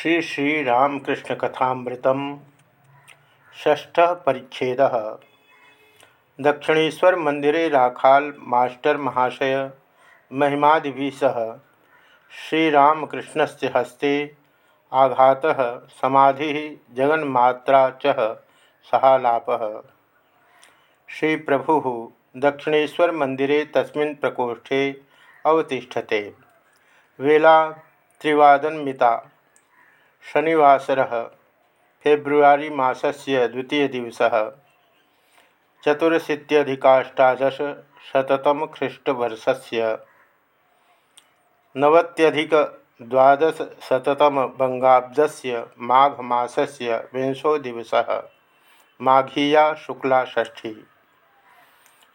श्री श्री रामकृष्ण कथामृतम। ष्ठ परिच्छेद। दक्षिणेश्वर मंदिरे राखाल मास्टर महाशय महिमादि सह श्रीरामकृष्ण से हस्ते आघात समाधि जगन्मात्रा च श्री प्रभु दक्षिणेश्वर मंदिरे तस्मिन् प्रकोष्ठे अवतिष्ठते। वेला त्रिवादन मिता शनिवासर फेब्रुवरी मसल द्वितीय दिवस। चतुरशीत्यधिकाष्टादशतम ख्रीष्टवर्ष से नवत्यधिकद्वादशतम बंगाब्द माघमास्य विंशो दिवस। माघीया शुक्ला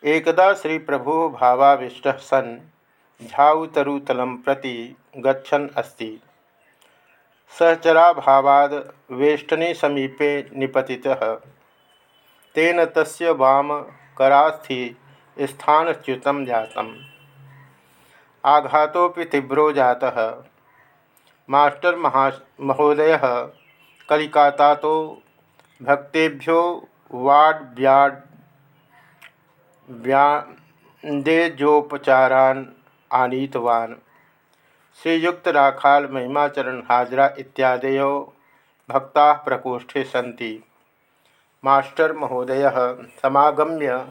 एकदा श्री प्रभु भावाविष्ट सन् झाउतरुतलं प्रति गच्छन् अस्ति। सहचराभावाद वेष्टनी समीपे निपति तेन तस्य वाम करास्थि स्थानच्युत जातम्। आघातोपि तीव्रो जाता। मास्टर महा महोदय कलिकाता तो भक्तेभ्यो वाड व्याड व्यादेजोपचारान् आनीतवान्। श्रीयुक्त राखाल महिमाचरण हाजरा इत्यादयो भक्ता प्रकोष्ठे सी मास्टर महोदय समागम्य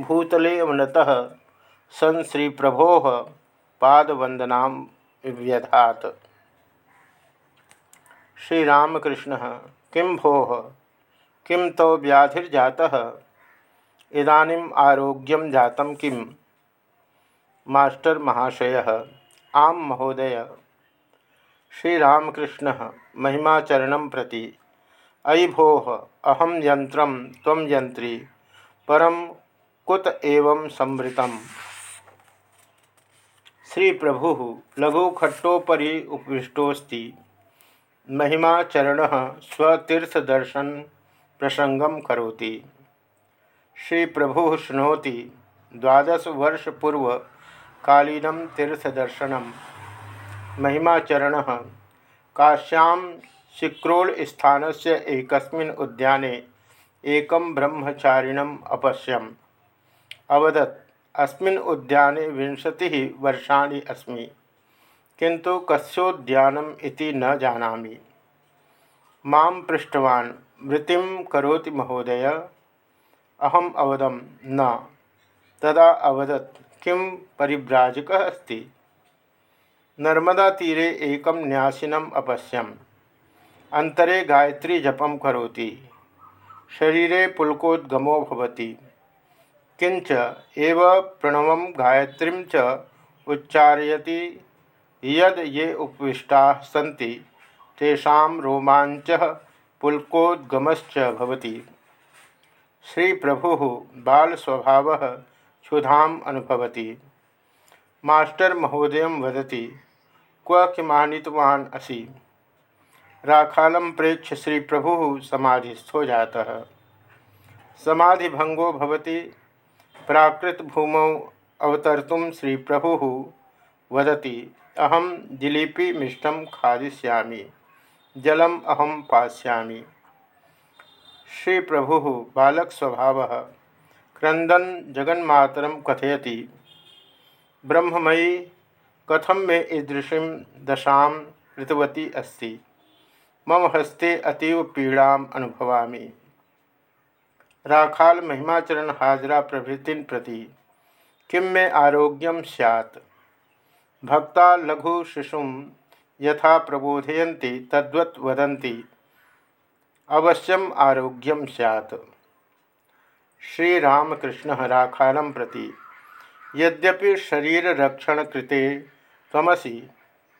भूतले अवनतः सन श्री प्रभो पादवंदना व्यधात। श्रीरामकृष्ण, किं भो? किं तो व्याधिर्जाता? इदानीम आरोग्यम जातम किम? मास्टर महाशय आम महोदय। श्रीरामकृष्ण महिमाचरण प्रति। अयि भो अहम यंत्र यंत्री परम कुत एवं संवृतम। श्री प्रभु लघुखट्टोपरी उपविष्टोस्ति महिमाचरण स्वतीर्थदर्शन प्रसंगम करोति। श्री प्रभु शुणोति द्वादश वर्ष पूर्व कालीनम तीर्थदर्शन महिमाचरण। काश्यां शिक्रोल स्थान से एक उद्याने एक ब्रह्मचारिणम अपश्यम। अवदत्, अस्मिन् उद्याने विंशति वर्षाणि अस्मि किंतु कस्योद्यानम इति न जानामि। माँ पृष्ठवान् वृत्तिं करोति महोदय? अहम अवदम, न। तदा अवदत् किं अस्ति? नर्मदातीरे एक न्यासीनम अपश्यम। अंतरे गायत्री जपम करोति। शरीरे पुलकोद्गमो किंच एव प्रणव गायत्री च उच्चारयति यद ये उपविष्टा रोमाञ्चः पुलकोद्गमश्च भवति। श्री प्रभु बाल स्वभाव क्षुधाम अनुभवती। मास्टर महोदय वदती, क्व किमानितवान् असि? राखालं प्रेक्ष्य श्री प्रभु समाधिस्थो जाता। समाधिभंगो भवति प्राकृत भूमौ अवतर्तुं श्री प्रभु वदति अहम जिलीपी मिष्टम खादिष्यामि, जलम अहम पास्यामि। श्री प्रभु बालक स्वभाव क्रंदन जगन्मातर कथयति। ब्रह्ममयी कथम मे ईदृशी दशा कृतवती अस्ति। मम हस्ते अतीव पीड़ा अभवा राखाल महिमाचरण हाजरा प्रभृति प्रति किं मे आरोग्यम सैत् भक्ता लघु शिशु यथा प्रबोधयन्ति तद्वत् वदन्ति। अवश्यम आरोग्यम सैत् श्रीरामकृष्ण राखाल प्रति। यद्यपि शरीररक्षण कृते तमसी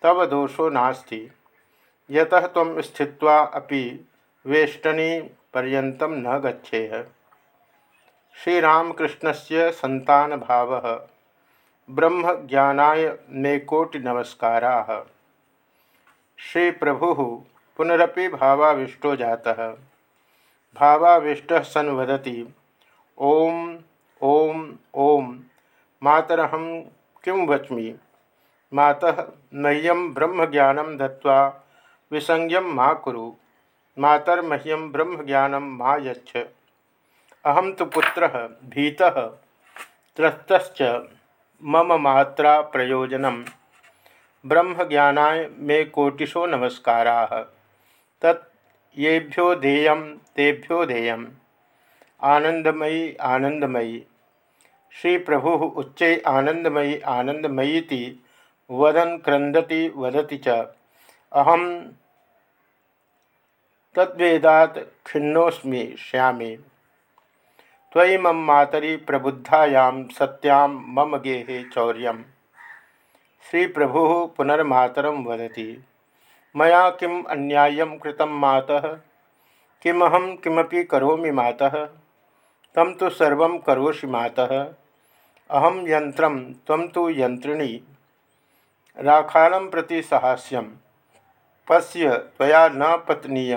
तव दोषो नास्ति। यतः तम स्थित्वा अपि वेष्टनी पर्यन्तं न गच्छेह। ब्रह्म ज्ञानाय कोटि नमस्काराः श्री प्रभु पुनरपि भावाविष्टो जातः। भावाविष्टः सन् वदति ओम ओम ओम। मातरहम किं वच्मि? मातः मह्यम ब्रह्मज्ञान दत्वा विसंज्ञम मा कुरु। मातर्मह्यम ब्रह्म ज्ञानम मा यच्छ। अहम तो पुत्र, भीत त्रस्त मम मात्रा प्रयोजन ब्रह्म ज्ञानाय मे कोटिशो नमस्कारा। तत् येभ्यो देय तेभ्यो देय आनंदमयी आनंदमयी। श्री प्रभु उच्च आनंदमयी आनंदमयी वदन क्रंदति वदति च। अहम तद्वेदात खिन्नोस्मी श्यामे। त्वयि मम मातरी प्रबुद्धायां सत्यां मम गेहे चौर्य श्री प्रभु पुनर्मातर वदति। मया किम अन्याय्यम कृतं मातः? किमहं किमपि करोमि मातः? तम तो सर्व करोषि मातः। अहम यंत्र तम तो यंत्रिणी राखाल प्रति साहस्यम पश्य तया न पत्नीय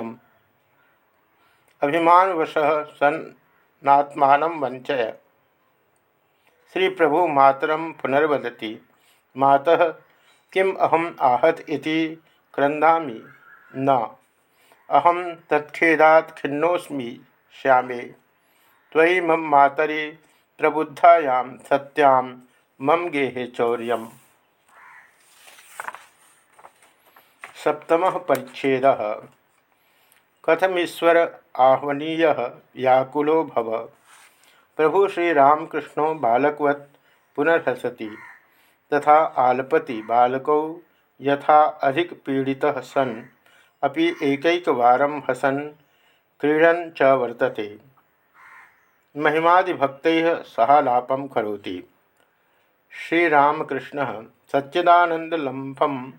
अभिमानवश सन्नात्मा वंचय श्री प्रभु मातरम पुनर्वदति। मातः, किम अहम आहत इति क्रंदामि न। अहम तत्खेदात खिन्नोस्मी श्यामे। त्वयि मम मातरी प्रबुद्धायां सत्यां मम गेहे चौर्य सप्तम परिच्छेद। कथमीश्वर आह्वनीय व्याकुलो भव। प्रभु श्री श्रीरामकृष्ण बालकवत् पुनर्हसति, तथा आलपति बालकौ यथा अधिक पीड़ितः सन्, अपि एकैकवारं हसन्, क्रीडन च वर्तते। महिमादिभक्त सहालापम करोति। श्रीरामकृष्ण सच्चिदानंदलंफम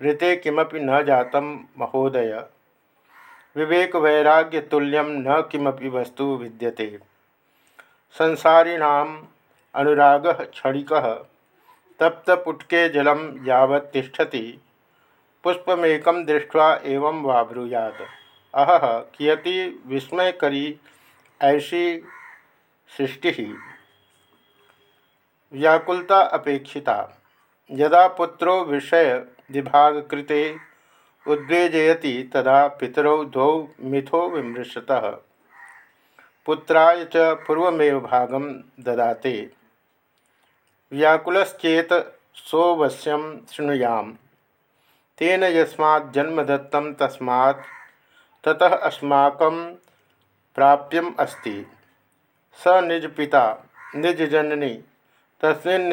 ऋते किमपि न जातं महोदय। विवेक वैराग्य तुल्यम न किमपि वस्तु विद्यते। संसारिणाम अनुराग क्षणिक, तप्तपुटके जलम यावत् तिष्ठति। पुष्पमेकं दृष्ट्वा एवं वा ब्रूयात् अह कियती विस्मयकरी ऐसी सृष्टि व्याकुलता अपेक्षिता। यदा पुत्रो विषय विभाग कृते उद्वेजयति, तदा पितरौ द्वौ मिथो विमृशतः। पुत्राय च पूर्वमेव भागं ददाते। व्याकुलश्चेत सोवश्यं शृणुयाम। तेन यस्मात् जन्म दत्तं तस्मात् ततः अस्माकं प्राप्यम अस्ति। स निज पिता, निज जननी तस्मिन्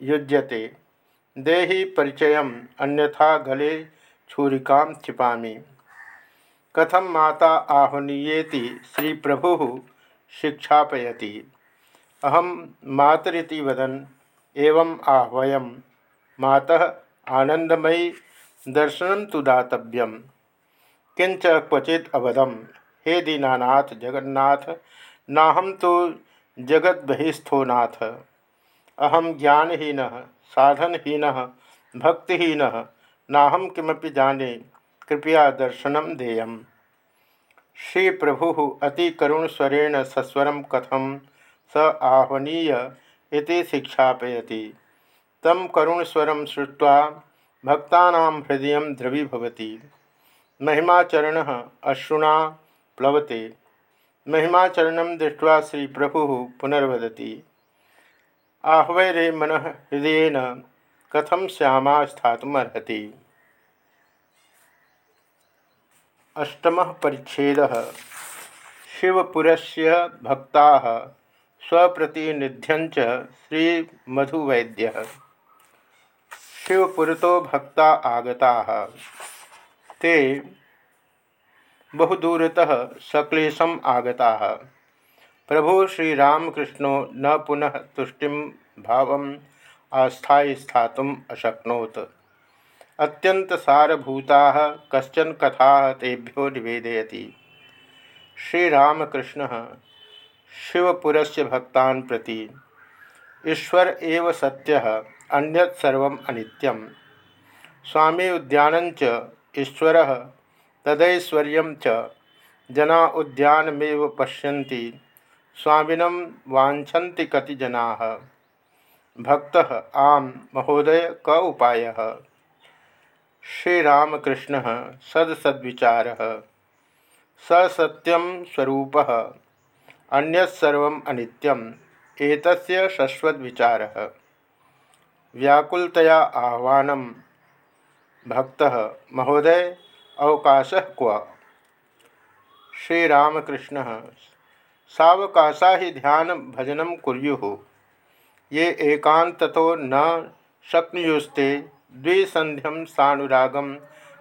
युज्यते। देहि परिचय अन्यथा गले छूरिका क्षिपा कथम माता आह्वनीयेति श्री प्रभु शिक्षापयति। अहम मातरिति वदन एवं आह्वयम मातः आनंदमयी दर्शन तो दातव्यम। किंच क्वचित अवदम। हे दीनानाथ जगन्नाथ, नाहम तो जगत बहिस्थो नाथ। अहम ज्ञानहीन, साधनहीन, भक्तिहीन, नाहम किमपि जाने, कृपया दर्शन देय श्री प्रभु अति करुणस्वरेण सस्वर कथम स आह्वनीय शिक्षापयति। तम करुणस्वर श्रुवा भक्ता हृदय द्रवीभवति। महिमाचरण अश्रुणा प्लवते। महिमाचरण दृष्ट्वा श्री प्रभु पुनर्वदति रे मन हृदय कथम श्यामा स्थातुमर्हति। अष्टम परिच्छेद। शिवपुर भक्ता स्वप्रतिनिध्यंच श्रीमधुवैद्य। शिवपुर तो भक्ता आगता। ते बहुदूरतः सक्लेशम आगता। प्रभु श्रीरामकृष्णो, न पुनः तुष्टि भाव आस्थाय स्थातुम अशक्नोत। अत्यंत सारभूता कश्चन कथा तेभ्यो निवेदयति। श्रीरामकृष्ण शिवपुर भक्ता प्रति, ईश्वर एव सत्य, अन्यत सर्वम अनित्यम। स्वामी उद्यान ईश्वर तदैश्वर्य जना उद्यानमेव पश्यन्ति। स्वामिनं वाछन्ति कति जना भक्त आम, महोदय, क उपाय। श्रीरामकृष्ण, सदसद्विचार। सत्यम स्वरूप। अन्यत्सर्वम् अनित्यम्। एतस्य व्याकुलतया आह्वान। भक्त, महोदय अवकाश क्व श्रीरामकृष्ण, सावकाशा ही ध्यान भजन कुरु ये एकांत न शक्नुयुस्ते द्विसंध्यम सानुरागम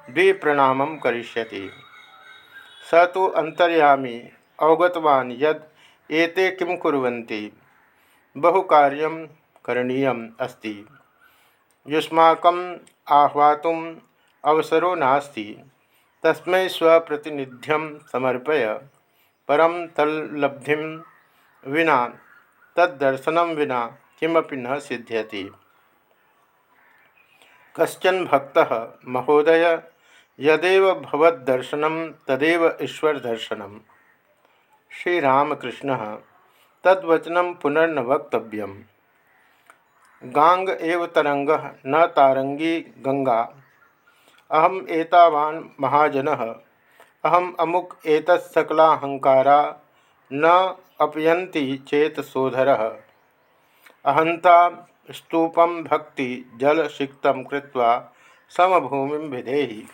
द्विप्रणाम करिष्यति। स तो अंतर्यामी अवगतवान यद एते किं कुर्वन्ति। बहुकार्यं करणीयम् अस्ति। युष्माकम् आह्वातुम् अवसरो नास्ति। तस्मै स्वप्रतिनिध्यं समर्पय परम तल्लब्धिं विना, तद्दर्शनं विना किमपि न सिद्ध्यति। कश्चन भक्त, महोदय, यदेव भवदर्शनम तदेव ईश्वर श्रीरामकृष्ण तद्वचनम पुनर्न वक्तव्यम गांग एव तरंग न तारंगी गंगा अहम एतावान महाजन। अहम अमुक एतत्सकलाहंकारा न अपयंती चेत सोधर। अहंता स्तूपम भक्ति जल सिक्त कृत्वा समभूमि विधेहि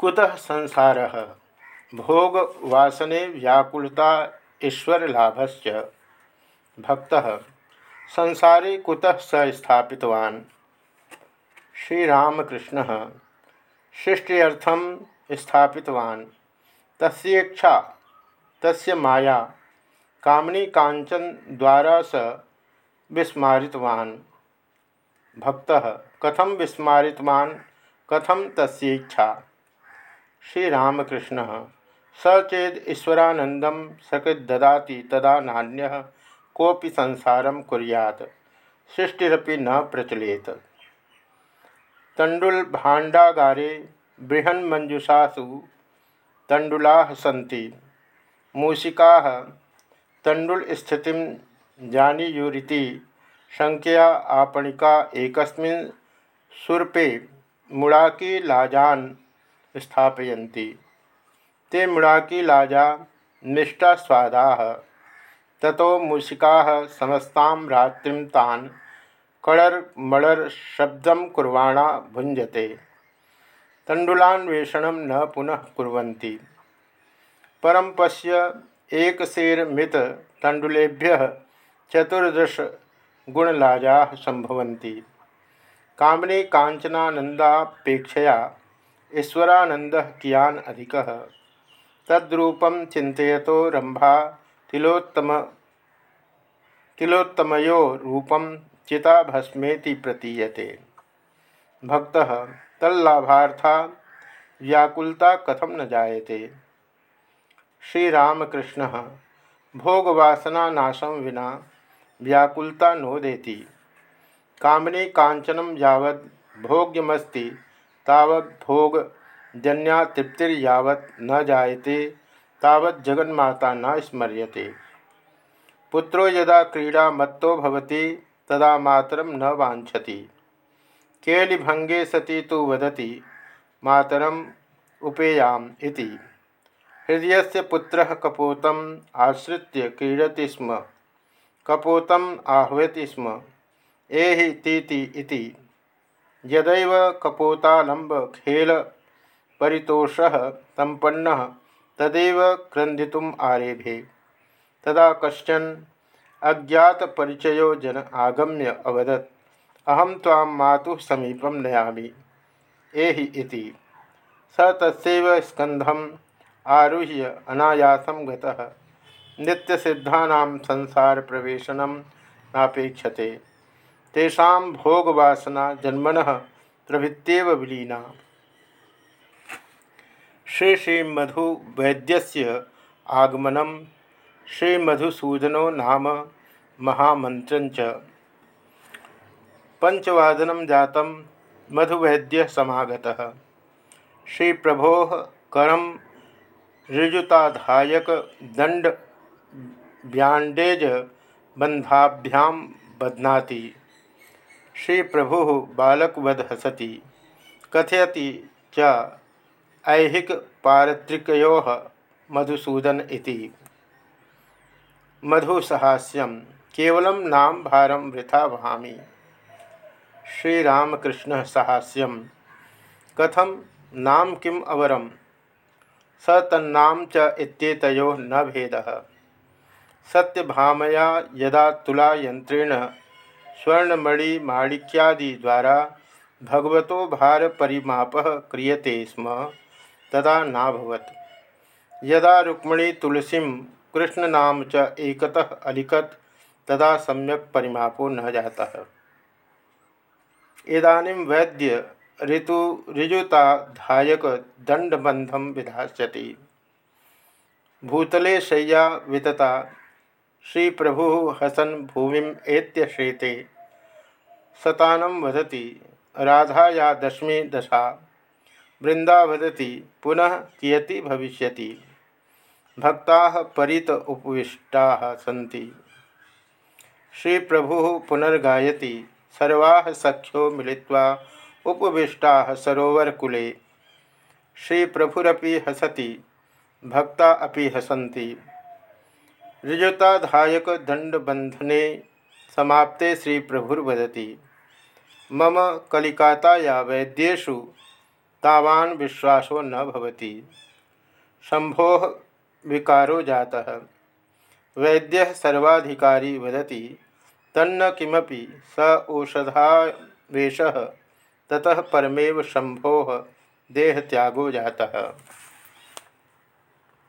कुतः संसार? भोग वासने व्याकुलता ईश्वरलाभश्च भक्त संसारे कुतः स स्थापितवान्? श्रीरामकृष्ण सृष्टियर्थम स्थापितवान्। तस्येच्छा तस्य माया, कामनी कांचन द्वारा स विस्मारितवान। भक्त कथम विस्मारितवान? कथम तस्ेच्छा श्रीरामकृष्ण, स चेद ईश्वरानंदम सकृददाति तदा नान्य कोपि संसार कुरियात, सृष्टिरपि न प्रचलेत। तंडुल भाण्डागारे बृहन्मंजुषासु तंडुला सी मूषिका तंडुल स्थिति जानीयुरीति शंकया आपणिका एक सुरपे मुड़ाकी लाजान स्थापयन्ति। ते मुड़ाकी लाजा निष्ठा स्वादा ततो मूषिका समस्ता रात्रि तान कड़र मड़र शब्द कुर्वाणा भुंजते तंडुलान्वेषण न पुनः कुर्वन्ति। परम पश्य एक मित तंडुलेभ्य चतुर्दश गुणलाजा संभवन्ति कामने कांचनानंदापेक्षया ईश्वरानंद कियान अधिक? तद्रूपम चिंतो रंभा तिलोत्तम, तिलोत्तमयो रूपम चिताभस्मेति प्रतीयते। भक्त, तल्लाभार्था, व्याकुलता कथम न जायते। श्रीरामकृष्ण भोगवासना नाशम विना व्याकुलता नोदेति कामने कांचनम यावत् भोग्यमस्ति, तावत् भोग जन्या तृप्तिर्यावत् न जायते। तावत् जगन्माता न स्मर्यते। पुत्रो यदा क्रीडा मत्तो भवति, तदा मातरम न वाछति केलिभंगे सती तो वदति मातरम उपेयाम इति। से पुत्र कपोत आश्रित क्रीडति स्म। कपोत आह्वति स्म। एहि तीति यदैव कपोतालंब खेल परितोष संपन्न तदेव क्रंदितुम आरेभे। तदा कशन अज्ञातपरिचयो जन आगम्य अवदत् अहम ताम मातु समीपम नयामि। एहि स तस्व स्कंधम आरुह्य अनायासम नित्यसिद्धा संसार प्रवेशन नापेक्षते। तेषा भोगवासना जन्मन प्रभृत्येव विलीना। श्री श्री मधु वैद्य आगमन श्रीमधुसूदनो नाम महामंत्र पंचवादन जात मधुवैद्य समागता। श्री प्रभो करम ऋजुताधायक दंड ब्यांडेज बंधाभ्याम बध्नाति। श्री प्रभु बालकवद हसति। कथयति च ऐहिक पारत्रिको मधुसूदन इति। मधुसहास्यम, केवलं नाम भारम वृथा वहामी। श्रीरामकृष्ण सहास्यम कथम नाम किम अवरम? स तन्नाम च इत्येतयो न भेदः। सत्यभामया यदा तुलायंत्रेण स्वर्णमणिमाणिक्यादिद्वारा भगवतो भारपरिमापः क्रियते स्म तदा नाभवत् यदा रुक्मणी तुलसीं कृष्णनाम च एकतः अलिखत, तदा सम्यक परिमापो न जाता। इदानीं वैद्य ऋतु, ऋजुताधायक दंडबंधम विधास्यति। भूतले शय्या वितता श्री प्रभु हसन भूमि एत्य श्रेते। सतानम वदति, राधा या दशमी दशा। वृंदा वदति पुनः कियति भविष्यति। भक्ता परित उपविष्टा सी श्री प्रभु पुनर्गायति। सर्वा सख्यो मिलित्वा उपविष्टा सरोवरकूले। श्री प्रभुरपि हसति। भक्ता अपि हसन्ति। ऋजुताधायक दंडबंधने समाप्ते श्री प्रभुर्वदति मम कलिकाताया वैद्येषु तावान विश्वासो न भवति। शंभो विकारो जाता। वैद्य सर्वाधिकारी वदति, तन्न किमपि स ओषधावेश ततः परमेव शंभो देहत्यागो जाता।